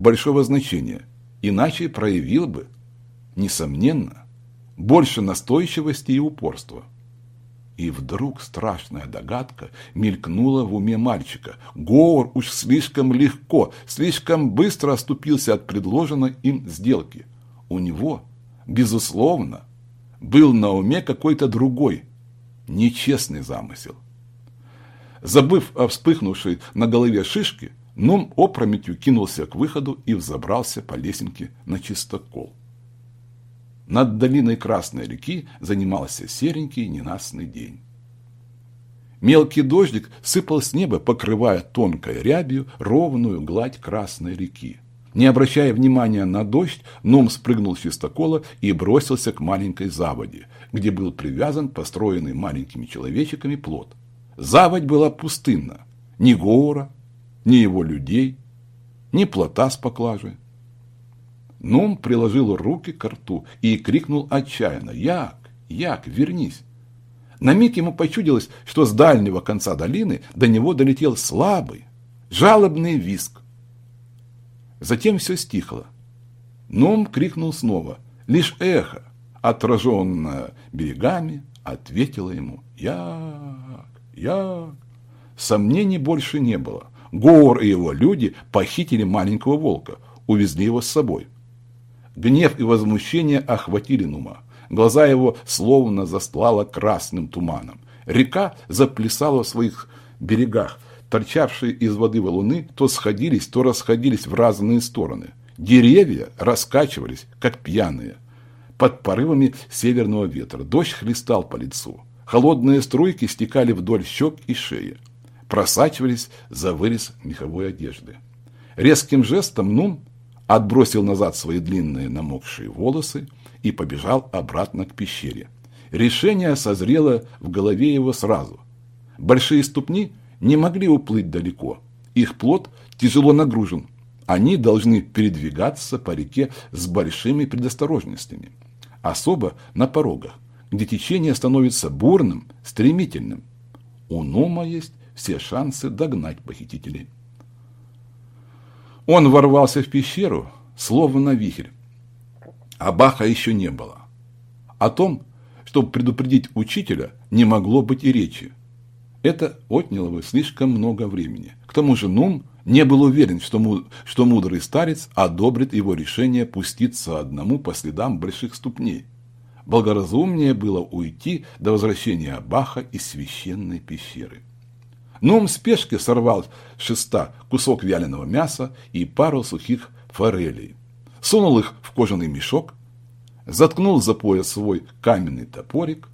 большого значения, иначе проявил бы, несомненно, больше настойчивости и упорства. И вдруг страшная догадка мелькнула в уме мальчика. Говор уж слишком легко, слишком быстро оступился от предложенной им сделки. У него, безусловно, был на уме какой-то другой, нечестный замысел. Забыв о вспыхнувшей на голове шишке, Нум опрометью кинулся к выходу и взобрался по лесенке на чистокол. Над долиной Красной реки занимался серенький ненастный день. Мелкий дождик сыпал с неба, покрывая тонкой рябью ровную гладь Красной реки. Не обращая внимания на дождь, Ном спрыгнул с чистокола и бросился к маленькой заводе, где был привязан построенный маленькими человечиками плод. Заводь была пустынна. Ни гора, ни его людей, ни плота с поклажей. Ном приложил руки к рту и крикнул отчаянно «Як! Як! Вернись!» На миг ему почудилось, что с дальнего конца долины до него долетел слабый, жалобный виск. Затем все стихло. Ном крикнул снова. Лишь эхо, отраженное берегами, ответило ему «Як! Як!». Сомнений больше не было. Гор и его люди похитили маленького волка, увезли его с собой. Гнев и возмущение охватили Нума. Глаза его словно застлало красным туманом. Река заплясала в своих берегах. Торчавшие из воды валуны то сходились, то расходились в разные стороны. Деревья раскачивались, как пьяные. Под порывами северного ветра дождь хлестал по лицу. Холодные струйки стекали вдоль щек и шеи. Просачивались за вырез меховой одежды. Резким жестом Нум отбросил назад свои длинные намокшие волосы и побежал обратно к пещере. Решение созрело в голове его сразу. Большие ступни не могли уплыть далеко. Их плод тяжело нагружен. Они должны передвигаться по реке с большими предосторожностями. Особо на порогах, где течение становится бурным, стремительным. У Нома есть все шансы догнать похитителей. Он ворвался в пещеру, словно вихрь. А Баха еще не было. О том, чтобы предупредить учителя, не могло быть и речи. Это отняло бы слишком много времени. К тому же Нум не был уверен, что, мудрый старец одобрит его решение пуститься одному по следам больших ступней. Благоразумнее было уйти до возвращения Баха из священной пещеры. Нум в спешке сорвал с шеста кусок вяленого мяса и пару сухих форелей. Сунул их в кожаный мешок, заткнул за пояс свой каменный топорик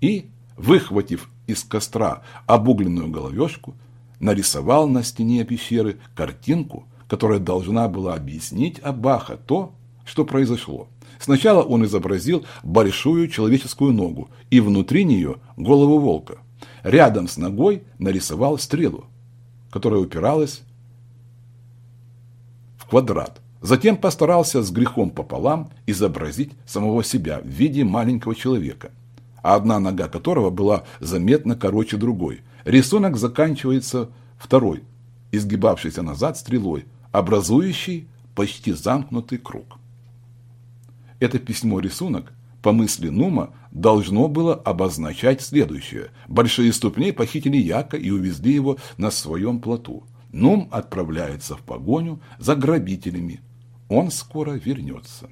и, выхватив из костра обугленную головешку, нарисовал на стене пещеры картинку, которая должна была объяснить Абаха то, что произошло. Сначала он изобразил большую человеческую ногу и внутри нее голову волка. Рядом с ногой нарисовал стрелу, которая упиралась в квадрат. Затем постарался с грехом пополам изобразить самого себя в виде маленького человека, а одна нога которого была заметно короче другой. Рисунок заканчивается второй, изгибавшейся назад стрелой, образующий почти замкнутый круг. Это письмо-рисунок по мысли Нума, должно было обозначать следующее. Большие ступни похитили Яка и увезли его на своем плоту. Нум отправляется в погоню за грабителями. Он скоро вернется.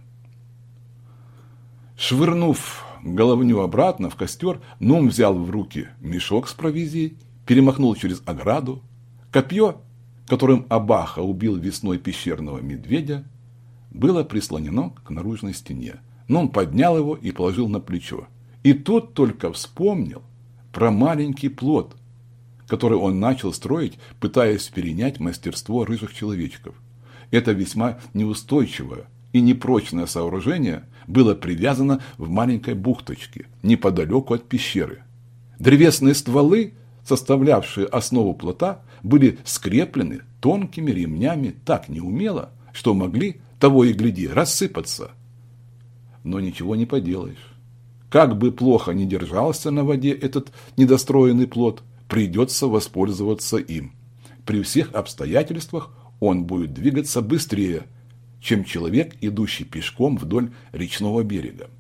Швырнув головню обратно в костер, Нум взял в руки мешок с провизией, перемахнул через ограду. Копье, которым Абаха убил весной пещерного медведя, было прислонено к наружной стене но он поднял его и положил на плечо. И тут только вспомнил про маленький плод, который он начал строить, пытаясь перенять мастерство рыжих человечков. Это весьма неустойчивое и непрочное сооружение было привязано в маленькой бухточке, неподалеку от пещеры. Древесные стволы, составлявшие основу плота, были скреплены тонкими ремнями так неумело, что могли, того и гляди, рассыпаться – но ничего не поделаешь. Как бы плохо ни держался на воде этот недостроенный плод, придется воспользоваться им. При всех обстоятельствах он будет двигаться быстрее, чем человек, идущий пешком вдоль речного берега.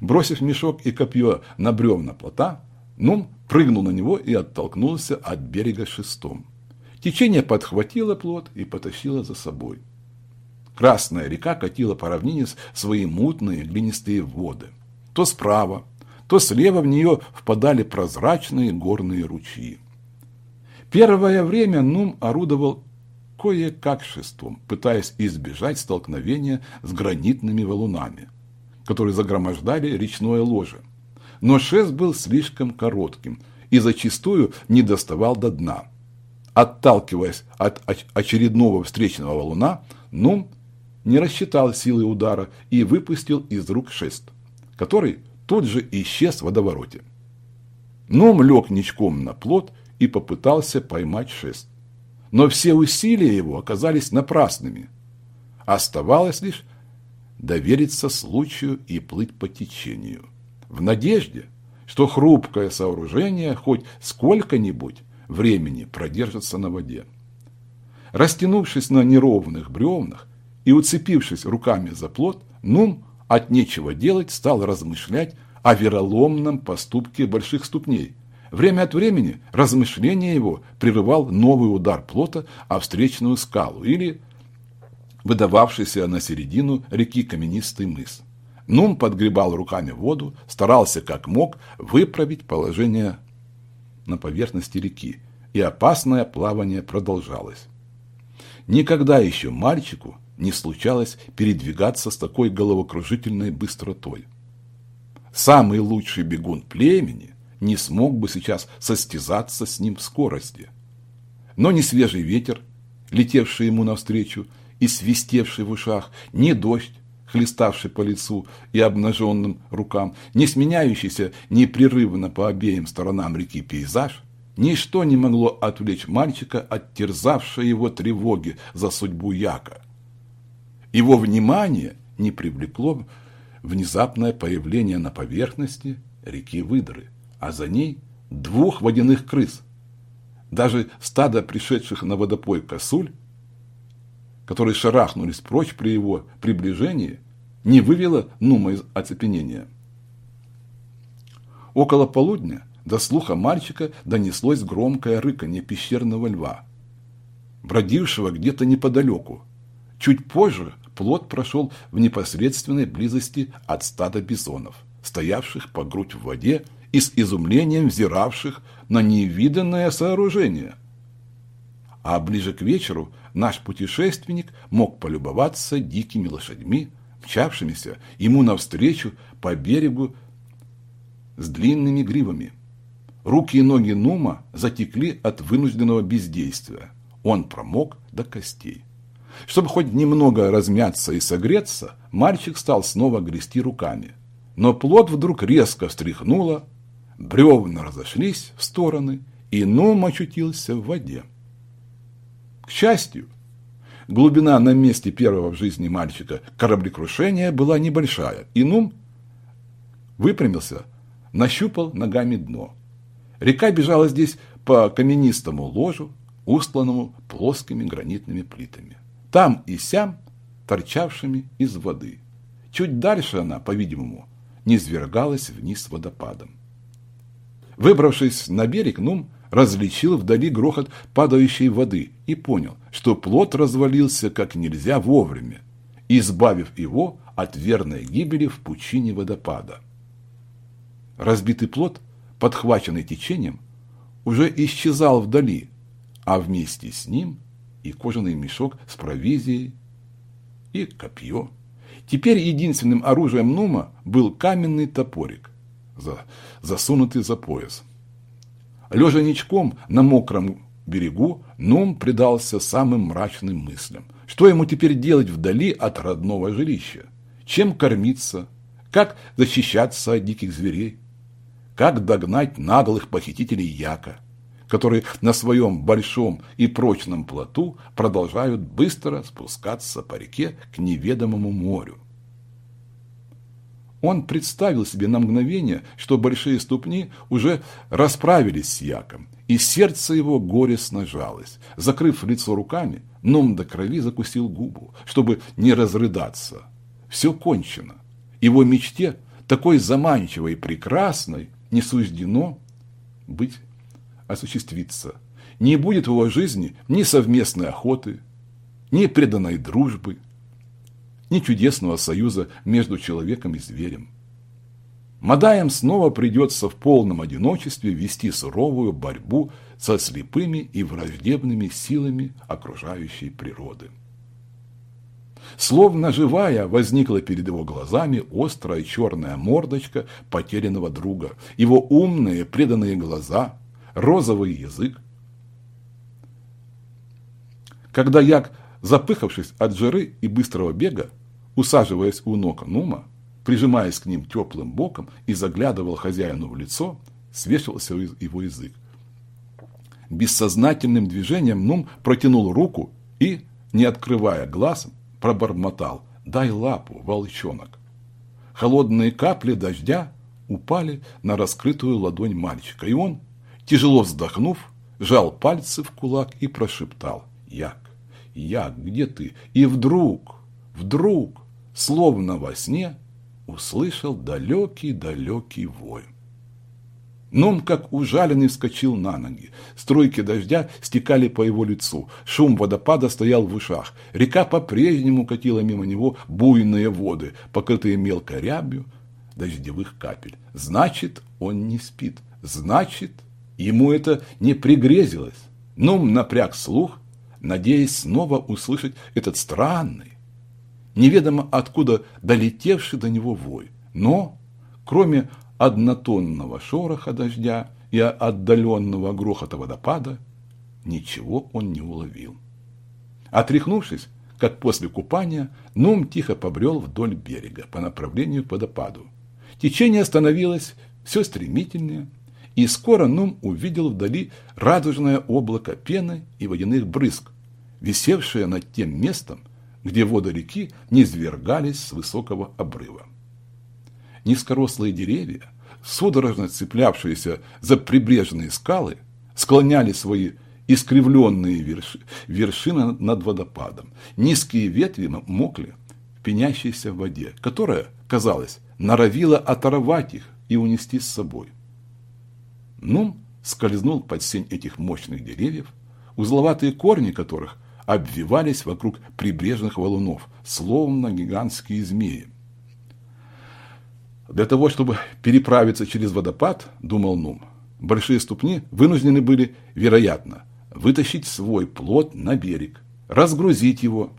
Бросив мешок и копье на бревна плота, Нум прыгнул на него и оттолкнулся от берега шестом. Течение подхватило плот и потащило за собой. Красная река катила по равнине свои мутные глинистые воды. То справа, то слева в нее впадали прозрачные горные ручьи. Первое время Нум орудовал кое-как шестом, пытаясь избежать столкновения с гранитными валунами, которые загромождали речное ложе. Но шест был слишком коротким и зачастую не доставал до дна. Отталкиваясь от очередного встречного валуна, Нум не рассчитал силы удара и выпустил из рук шест, который тут же исчез в водовороте. Ном лег ничком на плот и попытался поймать шест. Но все усилия его оказались напрасными. Оставалось лишь довериться случаю и плыть по течению. В надежде, что хрупкое сооружение хоть сколько-нибудь времени продержится на воде. Растянувшись на неровных бревнах и уцепившись руками за плот, Нум от нечего делать стал размышлять о вероломном поступке больших ступней. Время от времени размышление его прерывал новый удар плота о встречную скалу или выдававшийся на середину реки каменистый мыс. Нум подгребал руками воду, старался как мог выправить положение на поверхности реки, и опасное плавание продолжалось. Никогда еще мальчику не случалось передвигаться с такой головокружительной быстротой. Самый лучший бегун племени не смог бы сейчас состязаться с ним в скорости. Но ни свежий ветер, летевший ему навстречу и свистевший в ушах, ни дождь, хлеставший по лицу и обнаженным рукам, не сменяющийся непрерывно по обеим сторонам реки пейзаж, ничто не могло отвлечь мальчика от терзавшей его тревоги за судьбу Яка. Его внимание не привлекло внезапное появление на поверхности реки Выдры, а за ней двух водяных крыс. Даже стадо пришедших на водопой косуль, которые шарахнулись прочь при его приближении, не вывело Нума из оцепенения. Около полудня до слуха мальчика донеслось громкое рыканье пещерного льва, бродившего где-то неподалеку. Чуть позже плод прошел в непосредственной близости от стада бизонов, стоявших по грудь в воде и с изумлением взиравших на невиданное сооружение. А ближе к вечеру наш путешественник мог полюбоваться дикими лошадьми, мчавшимися ему навстречу по берегу с длинными гривами. Руки и ноги Нума затекли от вынужденного бездействия. Он промок до костей. Чтобы хоть немного размяться и согреться, мальчик стал снова грести руками. Но плод вдруг резко встряхнуло, бревна разошлись в стороны, и Нум очутился в воде. К счастью, глубина на месте первого в жизни мальчика кораблекрушения была небольшая, и Нум выпрямился, нащупал ногами дно. Река бежала здесь по каменистому ложу, устланному плоскими гранитными плитами там и сям торчавшими из воды. Чуть дальше она, по-видимому, низвергалась вниз водопадом. Выбравшись на берег, Нум различил вдали грохот падающей воды и понял, что плот развалился как нельзя вовремя, избавив его от верной гибели в пучине водопада. Разбитый плот, подхваченный течением, уже исчезал вдали, а вместе с ним и кожаный мешок с провизией, и копье. Теперь единственным оружием Нума был каменный топорик, засунутый за пояс. Лежа ничком на мокром берегу, Нум предался самым мрачным мыслям. Что ему теперь делать вдали от родного жилища? Чем кормиться? Как защищаться от диких зверей? Как догнать наглых похитителей Яка? Которые на своем большом и прочном плоту продолжают быстро спускаться по реке к неведомому морю. Он представил себе на мгновение, что большие ступни уже расправились с Яком, и сердце его горестно жалось. Закрыв лицо руками, Ном до крови закусил губу, чтобы не разрыдаться. Все кончено. Его мечте, такой заманчивой и прекрасной, не суждено быть осуществиться. Не будет в его жизни ни совместной охоты, ни преданной дружбы, ни чудесного союза между человеком и зверем. Мадаям снова придется в полном одиночестве вести суровую борьбу со слепыми и враждебными силами окружающей природы. Словно живая возникла перед его глазами острая черная мордочка потерянного друга, его умные преданные глаза, розовый язык. Когда Як, запыхавшись от жары и быстрого бега, усаживаясь у ног Нума, прижимаясь к ним теплым боком и заглядывал хозяину в лицо, свешивался его язык. Бессознательным движением Нум протянул руку и, не открывая глаз, пробормотал «Дай лапу, волчонок». Холодные капли дождя упали на раскрытую ладонь мальчика, и он, тяжело вздохнув, сжал пальцы в кулак и прошептал «Як, Як, где ты?» И вдруг, вдруг, словно во сне, услышал далекий-далекий вой. Ном, как ужаленный, вскочил на ноги. Струйки дождя стекали по его лицу. Шум водопада стоял в ушах. Река по-прежнему катила мимо него буйные воды, покрытые мелкой рябью дождевых капель. Значит, он не спит. Значит, ему это не пригрезилось. Ном напряг слух, надеясь снова услышать этот странный, неведомо откуда долетевший до него вой. Но, кроме однотонного шороха дождя и отдаленного грохота водопада, ничего он не уловил. Отряхнувшись, как после купания, Нум тихо побрел вдоль берега по направлению к водопаду. Течение становилось все стремительнее, и скоро Нум увидел вдали радужное облако пены и водяных брызг, висевшее над тем местом, где воды реки низвергались с высокого обрыва. Низкорослые деревья, судорожно цеплявшиеся за прибрежные скалы, склоняли свои искривленные верши, вершины над водопадом. Низкие ветви мокли в пенящейся воде, которая, казалось, норовила оторвать их и унести с собой. Нум скользнул под сень этих мощных деревьев, узловатые корни которых обвивались вокруг прибрежных валунов, словно гигантские змеи. Для того, чтобы переправиться через водопад, думал Нум, большие ступни вынуждены были, вероятно, вытащить свой плод на берег, разгрузить его,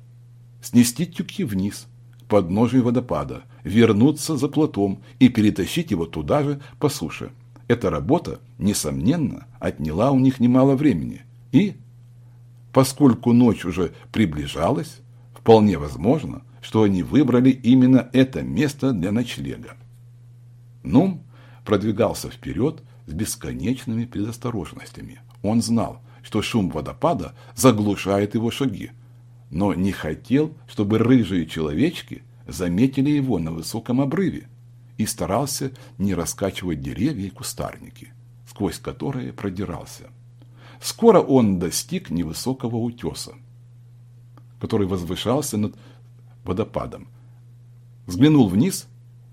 снести тюки вниз, к подножию водопада, вернуться за плотом и перетащить его туда же по суше. Эта работа, несомненно, отняла у них немало времени и Поскольку ночь уже приближалась, вполне возможно, что они выбрали именно это место для ночлега. Нум продвигался вперед с бесконечными предосторожностями. Он знал, что шум водопада заглушает его шаги, но не хотел, чтобы рыжие человечки заметили его на высоком обрыве и старался не раскачивать деревья и кустарники, сквозь которые продирался. Скоро он достиг невысокого утеса, который возвышался над водопадом. Взглянул вниз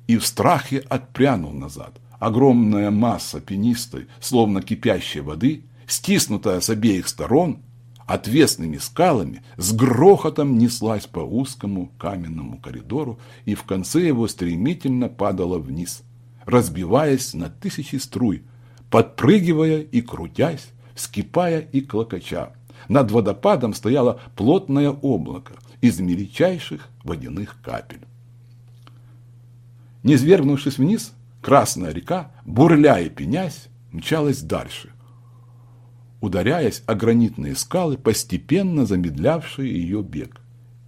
и в страхе отпрянул назад. Огромная масса пенистой, словно кипящей воды, стиснутая с обеих сторон, отвесными скалами, с грохотом неслась по узкому каменному коридору и в конце его стремительно падала вниз, разбиваясь на тысячи струй, подпрыгивая и крутясь, вскипая и клокоча. Над водопадом стояло плотное облако из мельчайших водяных капель. Не свергнувшись вниз, Красная река, бурляя пенясь, мчалась дальше, ударяясь о гранитные скалы, постепенно замедлявшие ее бег,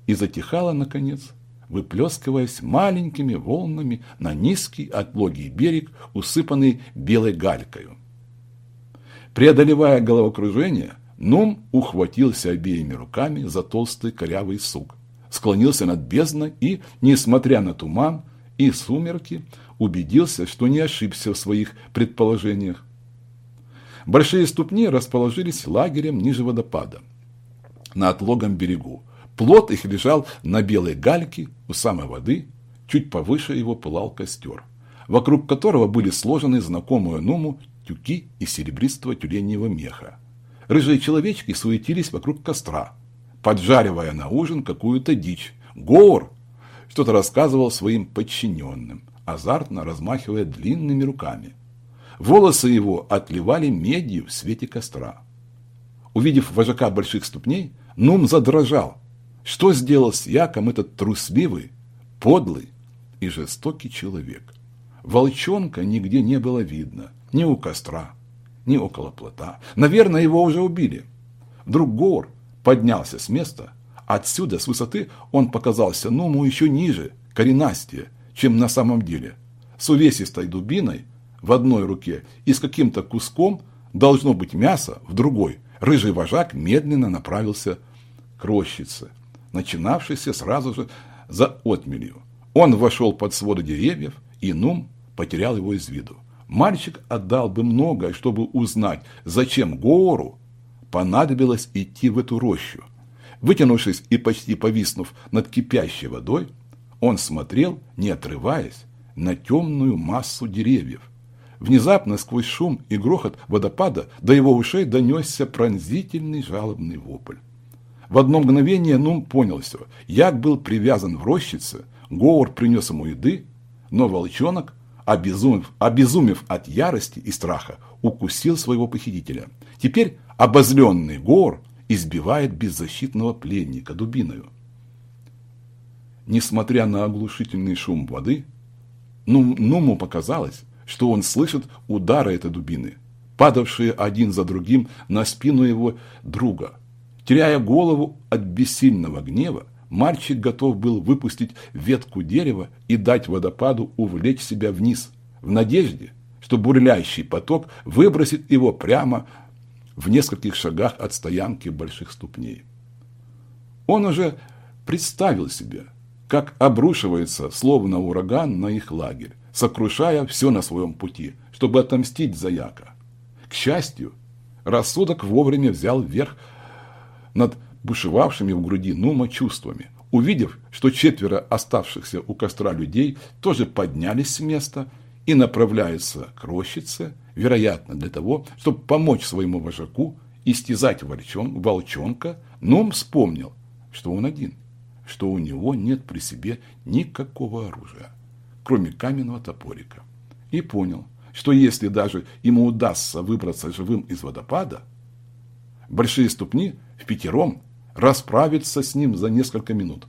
и затихала, наконец, выплескиваясь маленькими волнами на низкий отлогий берег, усыпанный белой галькою. Преодолевая головокружение, Нум ухватился обеими руками за толстый корявый сук, склонился над бездной и, несмотря на туман и сумерки, убедился, что не ошибся в своих предположениях. Большие ступни расположились лагерем ниже водопада, на отлогом берегу. Плот их лежал на белой гальке у самой воды, чуть повыше его пылал костер, вокруг которого были сложены знакомые Нуму тюки из серебристого тюленьего меха. Рыжие человечки суетились вокруг костра, поджаривая на ужин какую-то дичь. Гор что-то рассказывал своим подчиненным, азартно размахивая длинными руками. Волосы его отливали медью в свете костра. Увидев вожака больших ступней, Нум задрожал. Что сделал с Яком этот трусливый, подлый и жестокий человек? Волчонка нигде не было видно, ни у костра, ни около плота. Наверное, его уже убили. Вдруг Гор поднялся с места. Отсюда, с высоты, он показался Нуму еще ниже, коренастее, чем на самом деле. С увесистой дубиной в одной руке и с каким-то куском, должно быть мясо, в другой. Рыжий вожак медленно направился к рощице, начинавшейся сразу же за отмелью. Он вошел под своды деревьев, и Нум потерял его из виду. Мальчик отдал бы многое, чтобы узнать, зачем Гору понадобилось идти в эту рощу. Вытянувшись и почти повиснув над кипящей водой, он смотрел, не отрываясь, на темную массу деревьев. Внезапно сквозь шум и грохот водопада до его ушей донесся пронзительный жалобный вопль. В одно мгновение Нум понял все. Як был привязан в рощице, Говор принес ему еды, но волчонок обезумев, обезумев от ярости и страха, укусил своего похитителя. Теперь обозленный Гор избивает беззащитного пленника дубиною. Несмотря на оглушительный шум воды, Нуму показалось, что он слышит удары этой дубины, падавшие один за другим на спину его друга. Теряя голову от бессильного гнева, Мальчик готов был выпустить ветку дерева и дать водопаду увлечь себя вниз, в надежде, что бурлящий поток выбросит его прямо в нескольких шагах от стоянки больших ступней. Он уже представил себе, как обрушивается, словно ураган, на их лагерь, сокрушая все на своем пути, чтобы отомстить за Яка. К счастью, рассудок вовремя взял верх над бушевавшими в груди Нума чувствами. Увидев, что четверо оставшихся у костра людей тоже поднялись с места и направляются к рощице, вероятно, для того, чтобы помочь своему вожаку истязать волчон, волчонка, Нум вспомнил, что он один, что у него нет при себе никакого оружия, кроме каменного топорика, и понял, что если даже ему удастся выбраться живым из водопада, большие ступни в пятером расправиться с ним за несколько минут.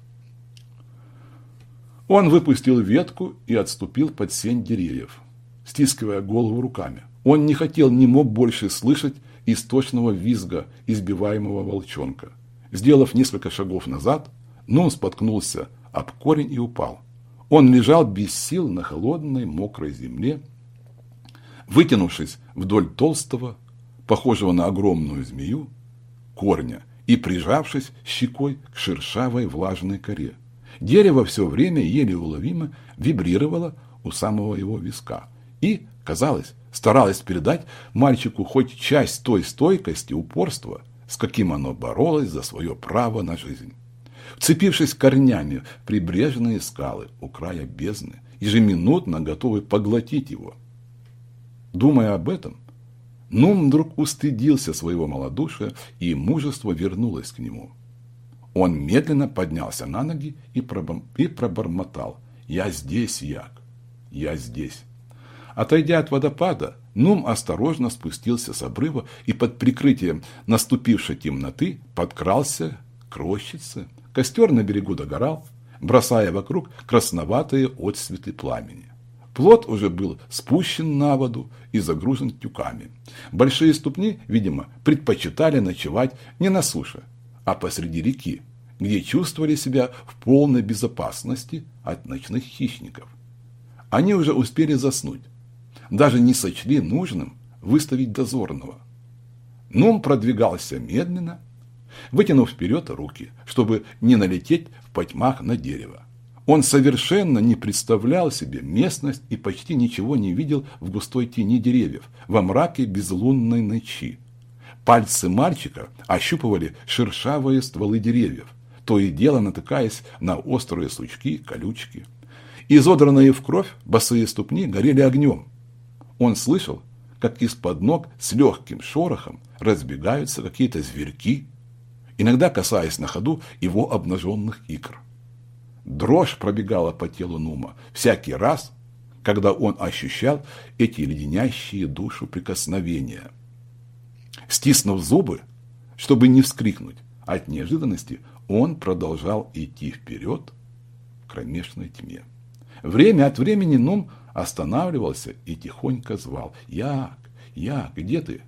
Он выпустил ветку и отступил под сень деревьев, стискивая голову руками. Он не хотел, не мог больше слышать источного визга избиваемого волчонка. Сделав несколько шагов назад, Нун споткнулся об корень и упал. Он лежал без сил на холодной мокрой земле, вытянувшись вдоль толстого, похожего на огромную змею, корня и прижавшись щекой к шершавой влажной коре. Дерево все время еле уловимо вибрировало у самого его виска и, казалось, старалось передать мальчику хоть часть той стойкости, упорства, с каким оно боролось за свое право на жизнь. Вцепившись корнями в прибрежные скалы у края бездны, ежеминутно готовы поглотить его. Думая об этом, Нум вдруг устыдился своего малодушия, и мужество вернулось к нему. Он медленно поднялся на ноги и, пробормотал. «Я здесь, Як, я здесь». Отойдя от водопада, Нум осторожно спустился с обрыва и под прикрытием наступившей темноты подкрался к рощице. Костер на берегу догорал, бросая вокруг красноватые отсветы пламени. Плот уже был спущен на воду и загружен тюками. Большие ступни, видимо, предпочитали ночевать не на суше, а посреди реки, где чувствовали себя в полной безопасности от ночных хищников. Они уже успели заснуть, даже не сочли нужным выставить дозорного. Нум продвигался медленно, вытянув вперед руки, чтобы не налететь в потьмах на дерево. Он совершенно не представлял себе местность и почти ничего не видел в густой тени деревьев, во мраке безлунной ночи. Пальцы мальчика ощупывали шершавые стволы деревьев, то и дело натыкаясь на острые сучки, колючки. Изодранные в кровь босые ступни горели огнем. Он слышал, как из-под ног с легким шорохом разбегаются какие-то зверьки, иногда касаясь на ходу его обнаженных икр. Дрожь пробегала по телу Нума всякий раз, когда он ощущал эти леденящие душу прикосновения. Стиснув зубы, чтобы не вскрикнуть от неожиданности, он продолжал идти вперед в кромешной тьме. Время от времени Нум останавливался и тихонько звал «Як, Як, где ты?»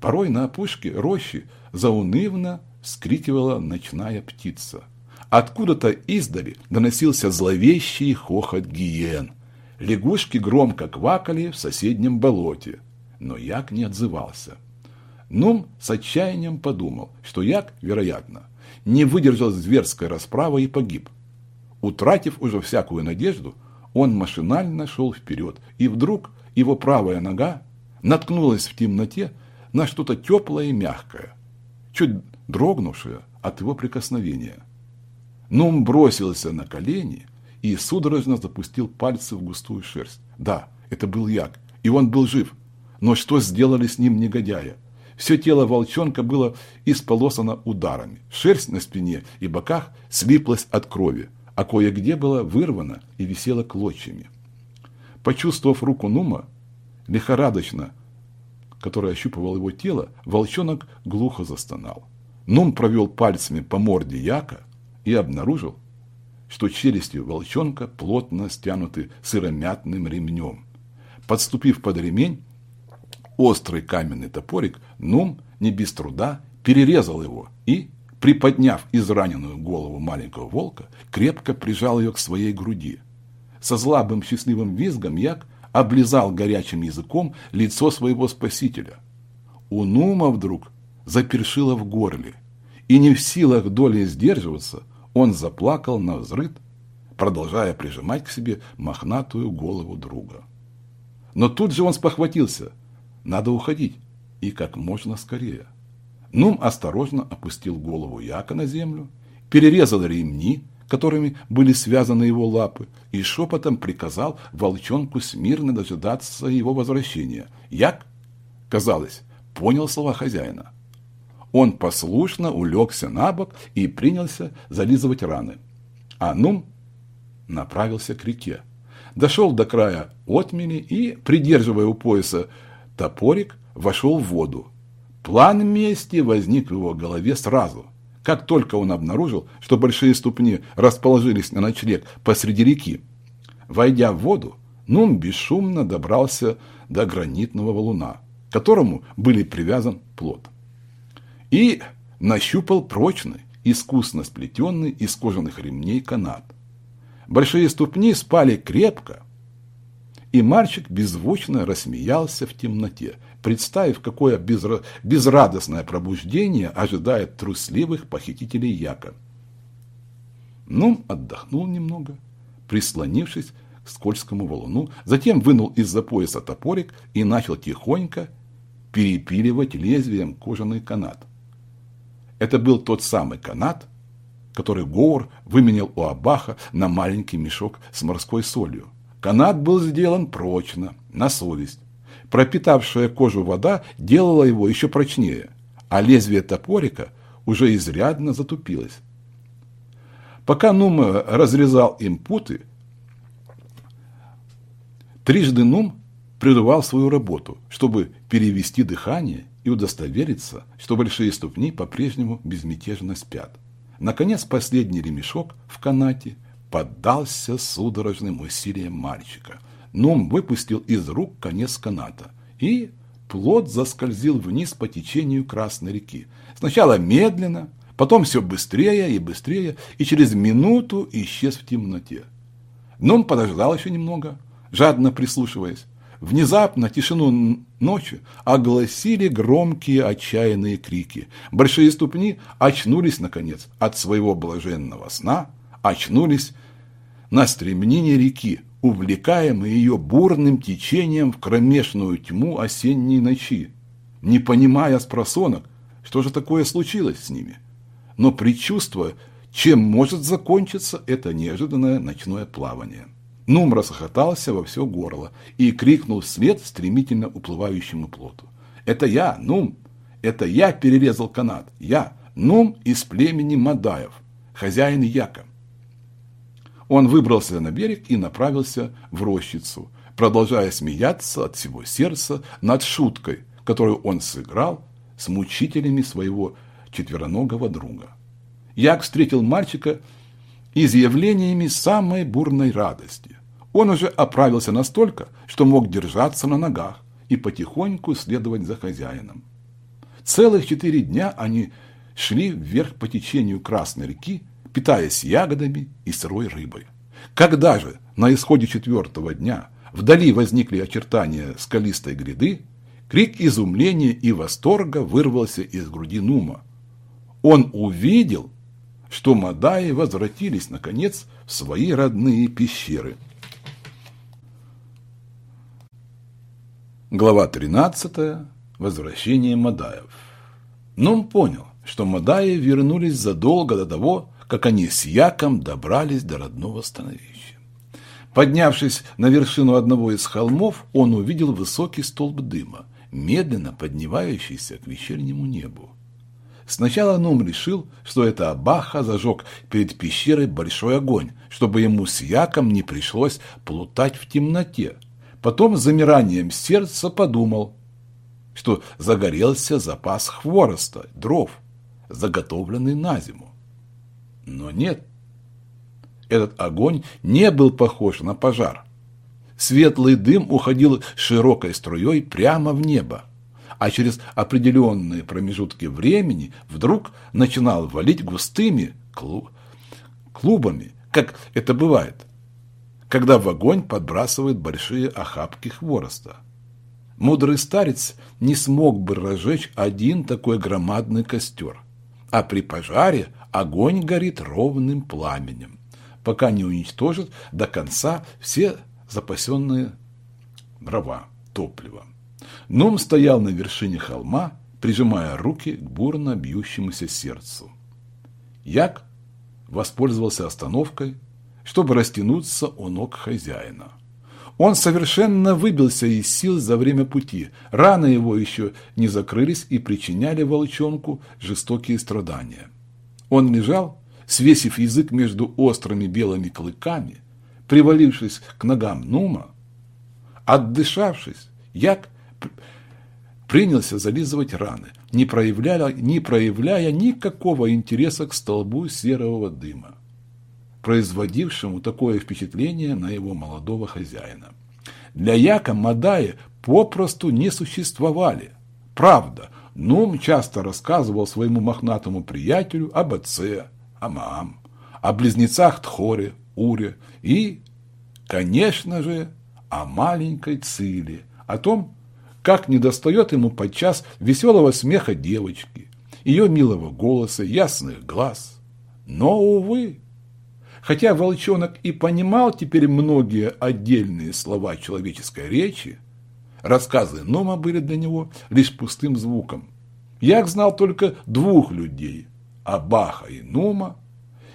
Порой на опушке рощи заунывно вскрикивала ночная птица – Откуда-то издали доносился зловещий хохот гиен. Лягушки громко квакали в соседнем болоте, но Як не отзывался. Нум с отчаянием подумал, что Як, вероятно, не выдержал зверской расправы и погиб. Утратив уже всякую надежду, он машинально шел вперед, и вдруг его правая нога наткнулась в темноте на что-то теплое и мягкое, чуть дрогнувшее от его прикосновения. Нум бросился на колени и судорожно запустил пальцы в густую шерсть. Да, это был як, и он был жив. Но что сделали с ним негодяя? Все тело волчонка было исполосано ударами. Шерсть на спине и боках слиплась от крови, а кое-где была вырвана и висела клочьями. Почувствовав руку Нума, лихорадочно, которая ощупывала его тело, волчонок глухо застонал. Нум провел пальцами по морде Яка, и обнаружил, что челюсти волчонка плотно стянуты сыромятным ремнем. Подступив под ремень, острый каменный топорик Нум не без труда перерезал его и, приподняв израненную голову маленького волка, крепко прижал ее к своей груди. Со слабым счастливым визгом Як облизал горячим языком лицо своего спасителя. У Нума вдруг запершило в горле, и не в силах доли сдерживаться – он заплакал на взрыд, продолжая прижимать к себе мохнатую голову друга. Но тут же он спохватился. Надо уходить, и как можно скорее. Нум осторожно опустил голову Яка на землю, перерезал ремни, которыми были связаны его лапы, и шепотом приказал волчонку смирно дожидаться его возвращения. Як, казалось, понял слова хозяина. Он послушно улегся на бок и принялся зализывать раны. А Нум направился к реке. Дошел до края отмели и, придерживая у пояса топорик, вошел в воду. План мести возник в его голове сразу. Как только он обнаружил, что большие ступни расположились на ночлег посреди реки, войдя в воду, Нум бесшумно добрался до гранитного валуна, к которому были привязан плод и нащупал прочный, искусно сплетенный из кожаных ремней канат. Большие ступни спали крепко, и мальчик беззвучно рассмеялся в темноте, представив, какое безра... безрадостное пробуждение ожидает трусливых похитителей Яка. Нум отдохнул немного, прислонившись к скользкому валуну, затем вынул из-за пояса топорик и начал тихонько перепиливать лезвием кожаный канат. Это был тот самый канат, который Гоур выменял у Абаха на маленький мешок с морской солью. Канат был сделан прочно, на совесть. Пропитавшая кожу вода делала его еще прочнее, а лезвие топорика уже изрядно затупилось. Пока Нум разрезал им путы, трижды Нум прерывал свою работу, чтобы перевести дыхание и удостовериться, что большие ступни по-прежнему безмятежно спят. Наконец последний ремешок в канате поддался судорожным усилиям мальчика. Нум выпустил из рук конец каната, и плод заскользил вниз по течению Красной реки. Сначала медленно, потом все быстрее и быстрее, и через минуту исчез в темноте. Нум подождал еще немного, жадно прислушиваясь. Внезапно тишину ночи огласили громкие отчаянные крики. Большие ступни очнулись, наконец, от своего блаженного сна, очнулись на стремнине реки, увлекаемый ее бурным течением в кромешную тьму осенней ночи, не понимая спросонок, что же такое случилось с ними, но предчувствуя, чем может закончиться это неожиданное ночное плавание. Нум расхохотался во все горло и крикнул вслед стремительно уплывающему плоту. «Это я, Нум! Это я перерезал канат! Я, Нум из племени Мадаев, хозяин Яка!» Он выбрался на берег и направился в рощицу, продолжая смеяться от всего сердца над шуткой, которую он сыграл с мучителями своего четвероногого друга. Як встретил мальчика изъявлениями самой бурной радости. Он уже оправился настолько, что мог держаться на ногах и потихоньку следовать за хозяином. Целых четыре дня они шли вверх по течению Красной реки, питаясь ягодами и сырой рыбой. Когда же на исходе четвертого дня вдали возникли очертания скалистой гряды, крик изумления и восторга вырвался из груди Нума. Он увидел, что Мадаи возвратились, наконец, в свои родные пещеры. Глава 13. Возвращение Мадаев. Нум понял, что Мадаи вернулись задолго до того, как они с Яком добрались до родного становища. Поднявшись на вершину одного из холмов, он увидел высокий столб дыма, медленно поднимающийся к вечернему небу. Сначала Нум решил, что это Абаха зажег перед пещерой большой огонь, чтобы ему с Яком не пришлось плутать в темноте. Потом с замиранием сердца подумал, что загорелся запас хвороста, дров, заготовленный на зиму. Но нет, этот огонь не был похож на пожар. Светлый дым уходил широкой струей прямо в небо, а через определенные промежутки времени вдруг начинал валить густыми клубами, как это бывает, когда в огонь подбрасывают большие охапки хвороста. Мудрый старец не смог бы разжечь один такой громадный костер, а при пожаре огонь горит ровным пламенем, пока не уничтожит до конца все запасенные дрова, топливо. Ном стоял на вершине холма, прижимая руки к бурно бьющемуся сердцу. Як воспользовался остановкой, чтобы растянуться у ног хозяина. Он совершенно выбился из сил за время пути. Раны его еще не закрылись и причиняли волчонку жестокие страдания. Он лежал, свесив язык между острыми белыми клыками, привалившись к ногам Нума. Отдышавшись, Як принялся зализывать раны, не проявляя, не проявляя никакого интереса к столбу серого дыма, производившему такое впечатление на его молодого хозяина. Для Яка Мадаи попросту не существовали. Правда, Нум часто рассказывал своему мохнатому приятелю об отце, о мам, о близнецах Тхоре, Уре и, конечно же, о маленькой Циле, о том, как недостает ему подчас веселого смеха девочки, ее милого голоса, ясных глаз. Но, увы, хотя волчонок и понимал теперь многие отдельные слова человеческой речи, Рассказы Нома были для него лишь пустым звуком. Як знал только двух людей – Абаха и Нума,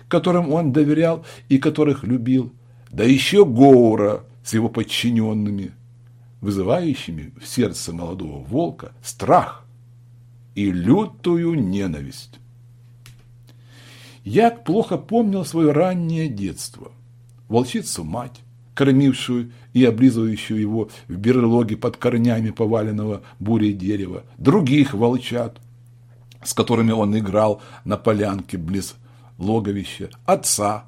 которым он доверял и которых любил, да еще Гоура с его подчиненными, вызывающими в сердце молодого волка страх и лютую ненависть. Як плохо помнил свое раннее детство, волчицу-мать, кормившую и облизывающую его в берлоге под корнями поваленного бурей дерева, других волчат, с которыми он играл на полянке близ логовища, отца,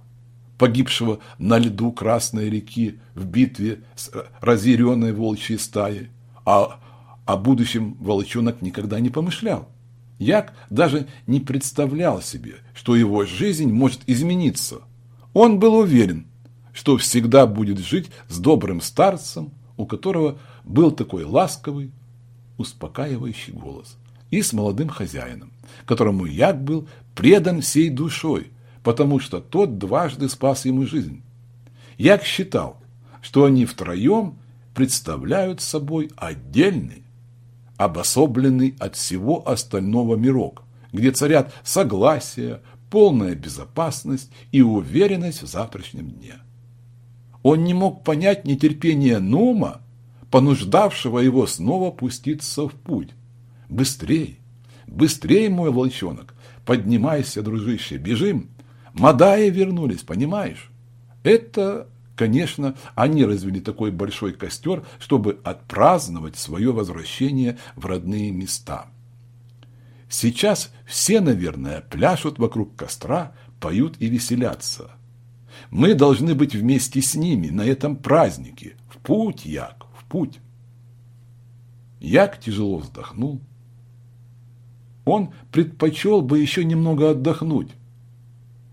погибшего на льду Красной реки в битве с разъяренной волчьей стаей, а о будущем волчонок никогда не помышлял. Як даже не представлял себе, что его жизнь может измениться. Он был уверен, что всегда будет жить с добрым старцем, у которого был такой ласковый, успокаивающий голос, и с молодым хозяином, которому Як был предан всей душой, потому что тот дважды спас ему жизнь. Як считал, что они втроем представляют собой отдельный, обособленный от всего остального мирок, где царят согласие, полная безопасность и уверенность в завтрашнем дне. Он не мог понять нетерпение Нума, понуждавшего его снова пуститься в путь. «Быстрей! Быстрей, мой волчонок! Поднимайся, дружище, бежим! Мадаи вернулись, понимаешь?» Это, конечно, они развели такой большой костер, чтобы отпраздновать свое возвращение в родные места. Сейчас все, наверное, пляшут вокруг костра, поют и веселятся. Мы должны быть вместе с ними на этом празднике. В путь, Як, в путь. Як тяжело вздохнул. Он предпочел бы еще немного отдохнуть.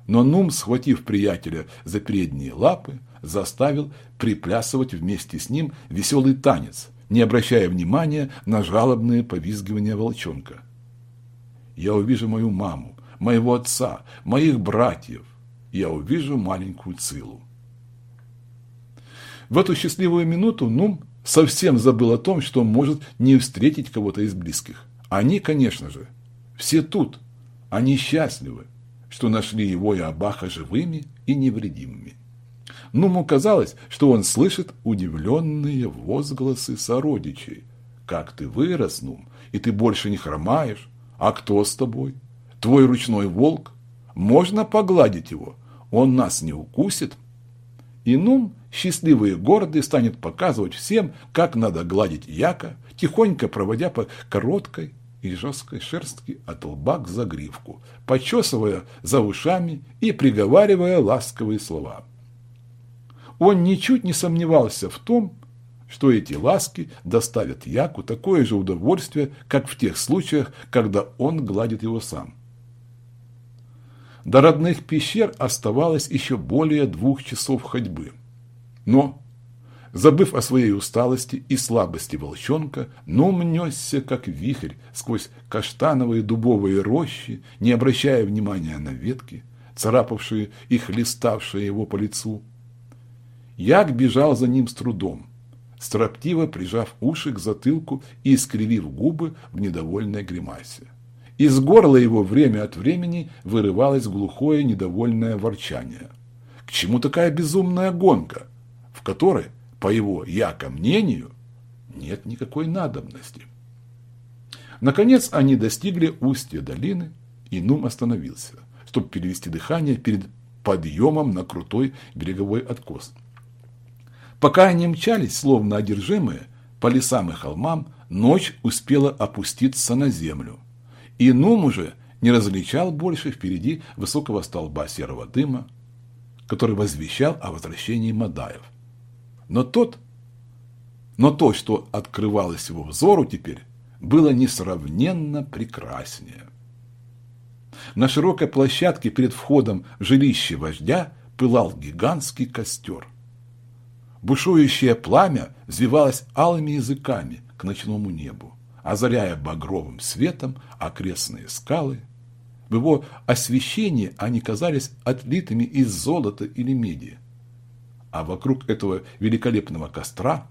Но Нум, схватив приятеля за передние лапы, заставил приплясывать вместе с ним веселый танец, не обращая внимания на жалобные повизгивания волчонка. Я увижу мою маму, моего отца, моих братьев. Я увижу маленькую Цилу. В эту счастливую минуту Нум совсем забыл о том, что может не встретить кого-то из близких. Они, конечно же, все тут. Они счастливы, что нашли его и Абаха живыми и невредимыми. Нуму казалось, что он слышит удивленные возгласы сородичей. «Как ты вырос, Нум, и ты больше не хромаешь, а кто с тобой? Твой ручной волк? Можно погладить его? Он нас не укусит? И Нум, счастливый и гордый, станет показывать всем, как надо гладить яка, тихонько проводя по короткой и жесткой шерстке от лба к загривку, почесывая за ушами и приговаривая ласковые слова. Он ничуть не сомневался в том, что эти ласки доставят Яку такое же удовольствие, как в тех случаях, когда он гладит его сам. До родных пещер оставалось еще более двух часов ходьбы. Но, забыв о своей усталости и слабости волчонка, Ном несся, как вихрь, сквозь каштановые дубовые рощи, не обращая внимания на ветки, царапавшие и хлеставшие его по лицу. Як бежал за ним с трудом строптиво прижав уши к затылку и искривив губы в недовольной гримасе. Из горла его время от времени вырывалось глухое недовольное ворчание. К чему такая безумная гонка, в которой, по его яко мнению, нет никакой надобности? Наконец они достигли устья долины, и Нум остановился, чтобы перевести дыхание перед подъемом на крутой береговой откос. Пока они мчались, словно одержимые, по лесам и холмам, ночь успела опуститься на землю. И Нум уже не различал больше впереди высокого столба серого дыма, который возвещал о возвращении Мадаев. Но тот, но то, что открывалось его взору теперь, было несравненно прекраснее. На широкой площадке перед входом в жилище вождя пылал гигантский костер – Бушующее пламя взвивалось алыми языками к ночному небу, озаряя багровым светом окрестные скалы. В его освещении они казались отлитыми из золота или меди. А вокруг этого великолепного костра,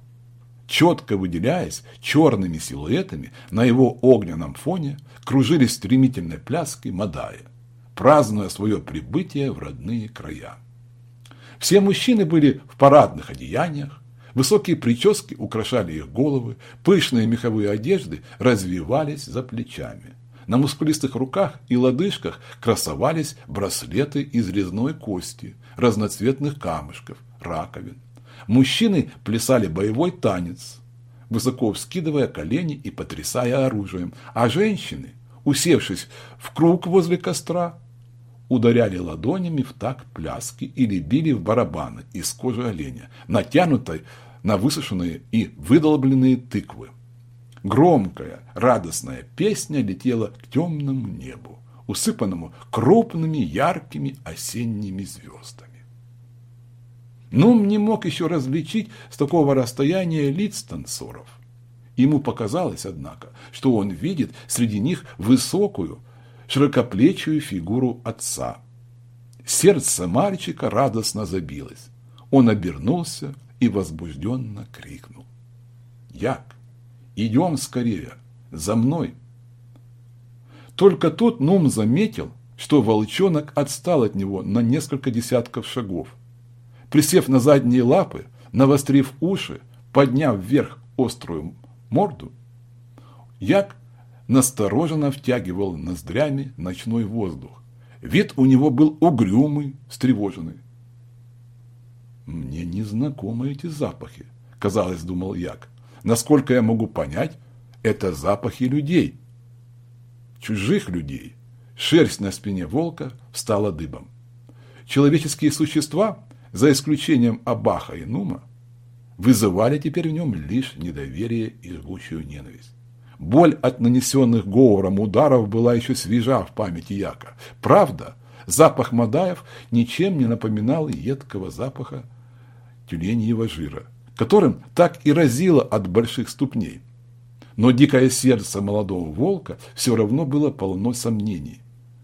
четко выделяясь черными силуэтами, на его огненном фоне кружились стремительной пляской Мадаи, празднуя свое прибытие в родные края. Все мужчины были в парадных одеяниях, высокие прически украшали их головы, пышные меховые одежды развивались за плечами. На мускулистых руках и лодыжках красовались браслеты из резной кости, разноцветных камушков, раковин. Мужчины плясали боевой танец, высоко вскидывая колени и потрясая оружием, а женщины, усевшись в круг возле костра, ударяли ладонями в такт пляски или били в барабаны из кожи оленя, натянутой на высушенные и выдолбленные тыквы. Громкая, радостная песня летела к темному небу, усыпанному крупными яркими осенними звездами. Нум не мог еще различить с такого расстояния лиц танцоров. Ему показалось, однако, что он видит среди них высокую, широкоплечую фигуру отца. Сердце мальчика радостно забилось. он обернулся и возбужденно крикнул. «Як, идем скорее, за мной!» Только тут Нум заметил, что волчонок отстал от него на несколько десятков шагов. Присев на задние лапы, навострив уши, подняв вверх острую морду, Як настороженно втягивал ноздрями ночной воздух. Вид у него был угрюмый, встревоженный. «Мне не знакомы эти запахи», – казалось, думал Як. «Насколько я могу понять, это запахи людей, чужих людей». Шерсть на спине волка встала дыбом. Человеческие существа, за исключением Абаха и Нума, вызывали теперь в нем лишь недоверие и жгучую ненависть. Боль от нанесенных говором ударов была еще свежа в памяти Яка. Правда, запах Мадаев ничем не напоминал едкого запаха тюленьего жира, которым так и разило от больших ступней. Но дикое сердце молодого волка все равно было полно сомнений.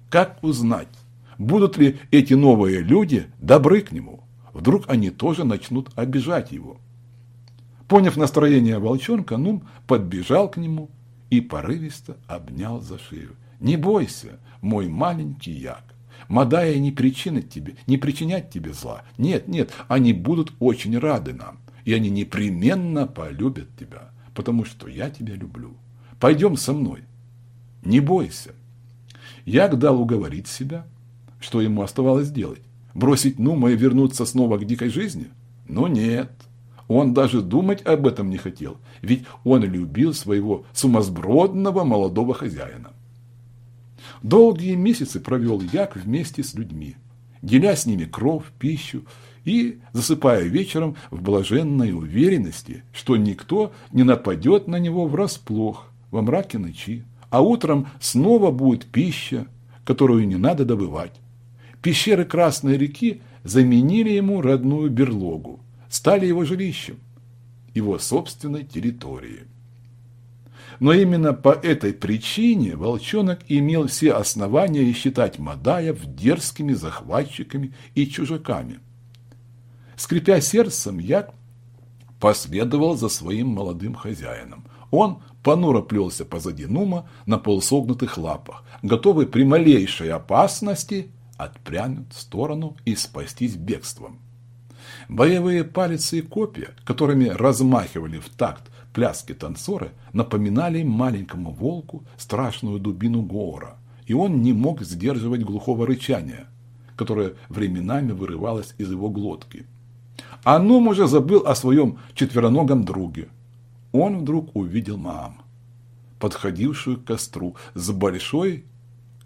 Как узнать, будут ли эти новые люди добры к нему? Вдруг они тоже начнут обижать его. Поняв настроение волчонка, Нум подбежал к нему и порывисто обнял за шею. «Не бойся, мой маленький як, Мадая не причинят тебе, не причинять тебе зла. Нет, нет, они будут очень рады нам, и они непременно полюбят тебя, потому что я тебя люблю. Пойдем со мной. Не бойся. Як дал уговорить себя, что ему оставалось делать? Бросить Нума и вернуться снова к дикой жизни? Но нет. Он даже думать об этом не хотел, ведь он любил своего сумасбродного молодого хозяина. Долгие месяцы провел Як вместе с людьми, деля с ними кров, пищу и засыпая вечером в блаженной уверенности, что никто не нападет на него врасплох во мраке ночи, а утром снова будет пища, которую не надо добывать. Пещеры Красной реки заменили ему родную берлогу, стали его жилищем, его собственной территорией. Но именно по этой причине волчонок имел все основания считать Мадаев дерзкими захватчиками и чужаками. Скрипя сердцем, я последовал за своим молодым хозяином. Он понуро плелся позади Нума на полусогнутых лапах, готовый при малейшей опасности отпрянуть в сторону и спастись бегством. Боевые палицы и копья, которыми размахивали в такт пляски танцоры, напоминали маленькому волку страшную дубину Гоора, и он не мог сдерживать глухого рычания, которое временами вырывалось из его глотки. А Нум уже забыл о своем четвероногом друге. Он вдруг увидел маму, подходившую к костру с большой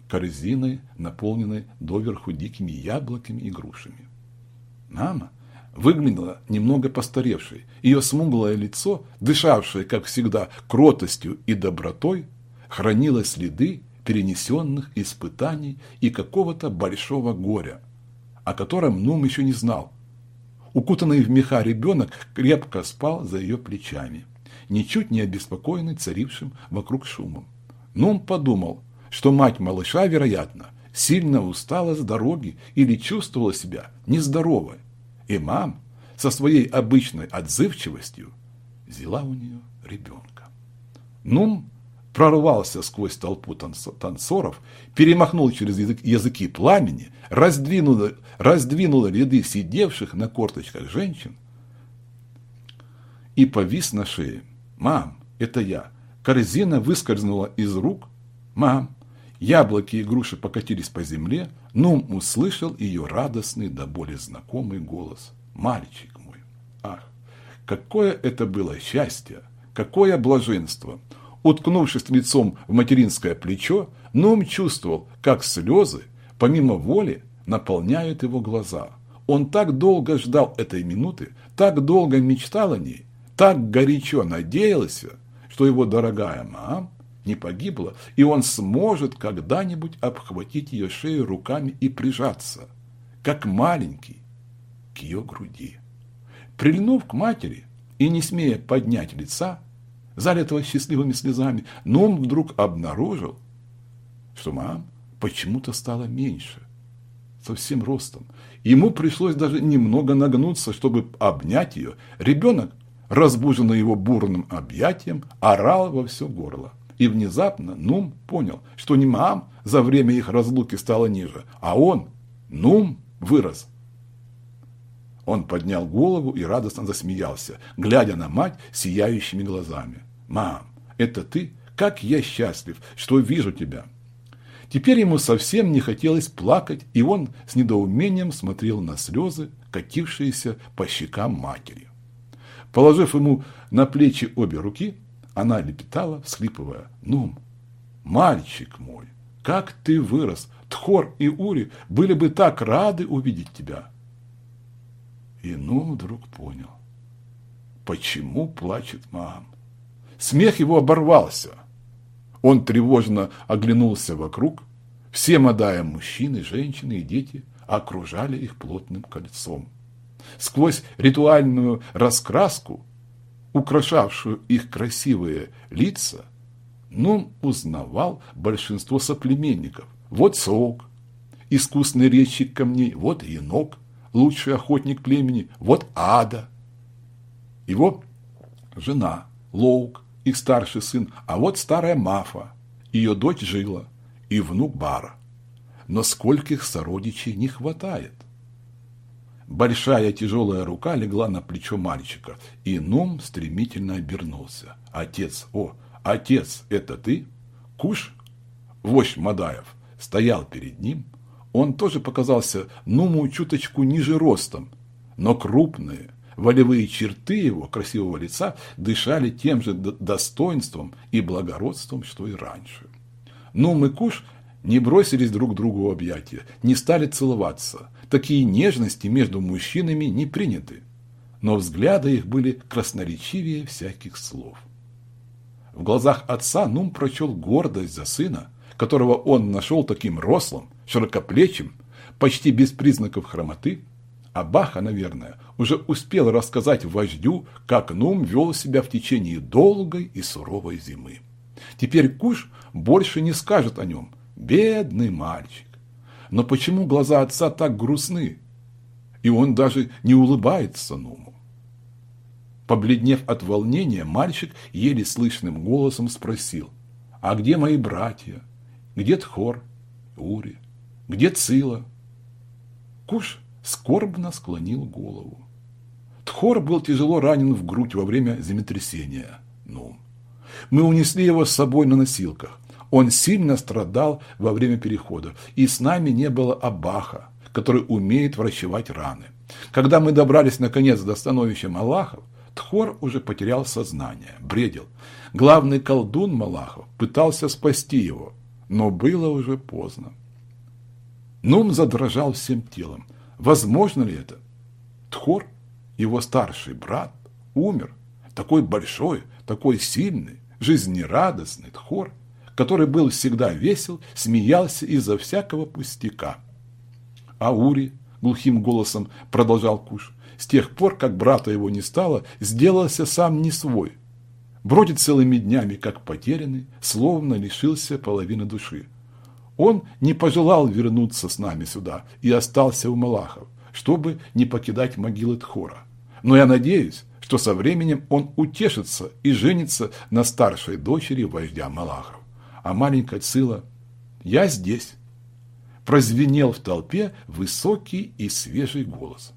корзиной, наполненной доверху дикими яблоками и грушами. Мама выглядела немного постаревшей. Ее смуглое лицо, дышавшее, как всегда, кротостью и добротой, хранило следы перенесенных испытаний и какого-то большого горя, о котором Нум еще не знал. Укутанный в меха ребенок крепко спал за ее плечами, ничуть не обеспокоенный царившим вокруг шумом. Нум подумал, что мать малыша, вероятно, сильно устала с дороги или чувствовала себя нездоровой. Имам со своей обычной отзывчивостью взяла у нее ребенка. Нум прорвался сквозь толпу танцоров, перемахнул через языки пламени, раздвинул, раздвинул ряды сидевших на корточках женщин и повис на шее. «Мам, это я!» Корзина выскользнула из рук. «Мам!» Яблоки и груши покатились по земле, Нум услышал ее радостный до боли знакомый голос. «Мальчик мой! Ах, какое это было счастье! Какое блаженство!» Уткнувшись лицом в материнское плечо, Нум чувствовал, как слезы, помимо воли, наполняют его глаза. Он так долго ждал этой минуты, так долго мечтал о ней, так горячо надеялся, что его дорогая мама не погибла, и он сможет когда-нибудь обхватить ее шею руками и прижаться, как маленький, к ее груди. Прильнув к матери и не смея поднять лица, залитого счастливыми слезами, но он вдруг обнаружил, что мам почему-то стало меньше. совсем ростом. Ему пришлось даже немного нагнуться, чтобы обнять ее. Ребенок, разбуженный его бурным объятием, орал во все горло. И внезапно Нум понял, что не мам за время их разлуки стала ниже, а он, Нум, вырос. Он поднял голову и радостно засмеялся, глядя на мать сияющими глазами. «Мам, это ты? Как я счастлив, что вижу тебя!» Теперь ему совсем не хотелось плакать, и он с недоумением смотрел на слезы, катившиеся по щекам матери. Положив ему на плечи обе руки, она лепетала, всхлипывая. «Ну, мальчик мой, как ты вырос! Тхор и Ури были бы так рады увидеть тебя!» И ну вдруг понял, почему плачет мама. Смех его оборвался. Он тревожно оглянулся вокруг. Все модая мужчины, женщины и дети окружали их плотным кольцом. Сквозь ритуальную раскраску, украшавшую их красивые лица, Нум узнавал большинство соплеменников. Вот Сок, искусный резчик камней, вот Енок, лучший охотник племени, вот Ада, его жена Лоук, их старший сын, а вот старая Мафа, ее дочь Жила и внук Бара. Но скольких сородичей не хватает? Большая тяжелая рука легла на плечо мальчика, и Нум стремительно обернулся. «Отец, о, отец, это ты?» Куш, вождь Мадаев, стоял перед ним. Он тоже показался Нуму чуточку ниже ростом, но крупные, волевые черты его красивого лица дышали тем же достоинством и благородством, что и раньше. Нум и Куш не бросились друг другу в объятия, не стали целоваться. Такие нежности между мужчинами не приняты, но взгляды их были красноречивее всяких слов. В глазах отца Нум прочел гордость за сына, которого он нашел таким рослым, широкоплечим, почти без признаков хромоты, а Баха, наверное, уже успел рассказать вождю, как Нум вел себя в течение долгой и суровой зимы. Теперь Куш больше не скажет о нем. Бедный мальчик. Но почему глаза отца так грустны? И он даже не улыбается Нуму. Побледнев от волнения, мальчик еле слышным голосом спросил, «А где мои братья? Где Тхор, Ури? Где Цила?» Куш скорбно склонил голову. Тхор был тяжело ранен в грудь во время землетрясения. Ну, мы унесли его с собой на носилках. Он сильно страдал во время перехода, и с нами не было Абаха, который умеет врачевать раны. Когда мы добрались наконец до становища Малахов, Тхор уже потерял сознание, бредил. Главный колдун Малахов пытался спасти его, но было уже поздно. Нум задрожал всем телом. Возможно ли это? Тхор, его старший брат, умер. Такой большой, такой сильный, жизнерадостный Тхор, который был всегда весел, смеялся из-за всякого пустяка. А Ури, глухим голосом продолжал Куш, с тех пор, как брата его не стало, сделался сам не свой. Бродит целыми днями, как потерянный, словно лишился половины души. Он не пожелал вернуться с нами сюда и остался у Малахов, чтобы не покидать могилы Тхора. Но я надеюсь, что со временем он утешится и женится на старшей дочери вождя Малахов. А маленькая Цила «Я здесь!» прозвенел в толпе высокий и свежий голос.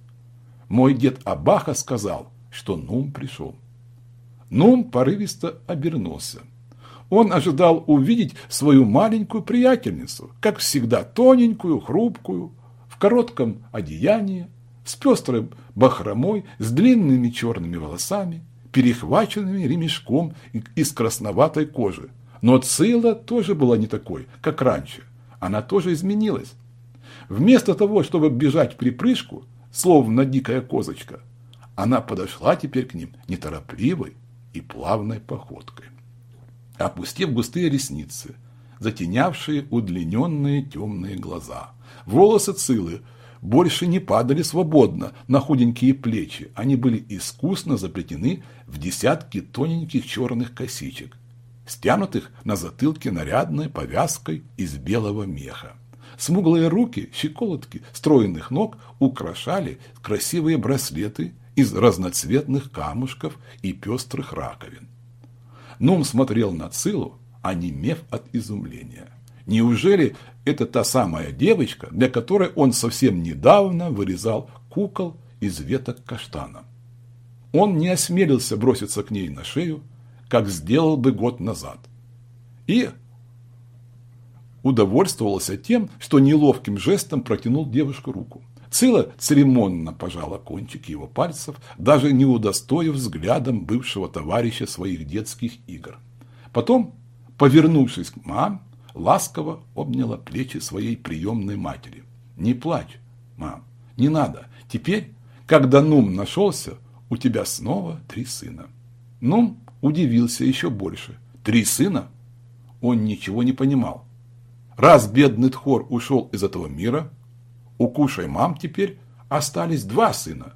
Мой дед Абаха сказал, что Нум пришел. Нум порывисто обернулся – он ожидал увидеть свою маленькую приятельницу, как всегда тоненькую, хрупкую, в коротком одеянии, с пестрой бахромой, с длинными черными волосами, перехваченными ремешком из красноватой кожи. Но Цила тоже была не такой, как раньше. Она тоже изменилась. Вместо того, чтобы бежать в припрыжку, словно дикая козочка, она подошла теперь к ним неторопливой и плавной походкой опустив густые ресницы, затенявшие удлиненные темные глаза. Волосы Цилы больше не падали свободно на худенькие плечи, они были искусно заплетены в десятки тоненьких черных косичек, стянутых на затылке нарядной повязкой из белого меха. Смуглые руки, щеколотки стройных ног украшали красивые браслеты из разноцветных камушков и пестрых раковин. Нум смотрел на Цилу, онемев от изумления. Неужели это та самая девочка, для которой он совсем недавно вырезал кукол из веток каштана? Он не осмелился броситься к ней на шею, как сделал бы год назад. И удовольствовался тем, что неловким жестом протянул девушку руку. Цила церемонно пожала кончик его пальцев, даже не удостоив взглядом бывшего товарища своих детских игр. Потом, повернувшись к мам, ласково обняла плечи своей приемной матери. «Не плачь, мам, не надо. Теперь, когда Нум нашелся, у тебя снова три сына». Нум удивился еще больше. «Три сына?» Он ничего не понимал. Раз бедный Тхор ушел из этого мира, у Кушай мам теперь остались два сына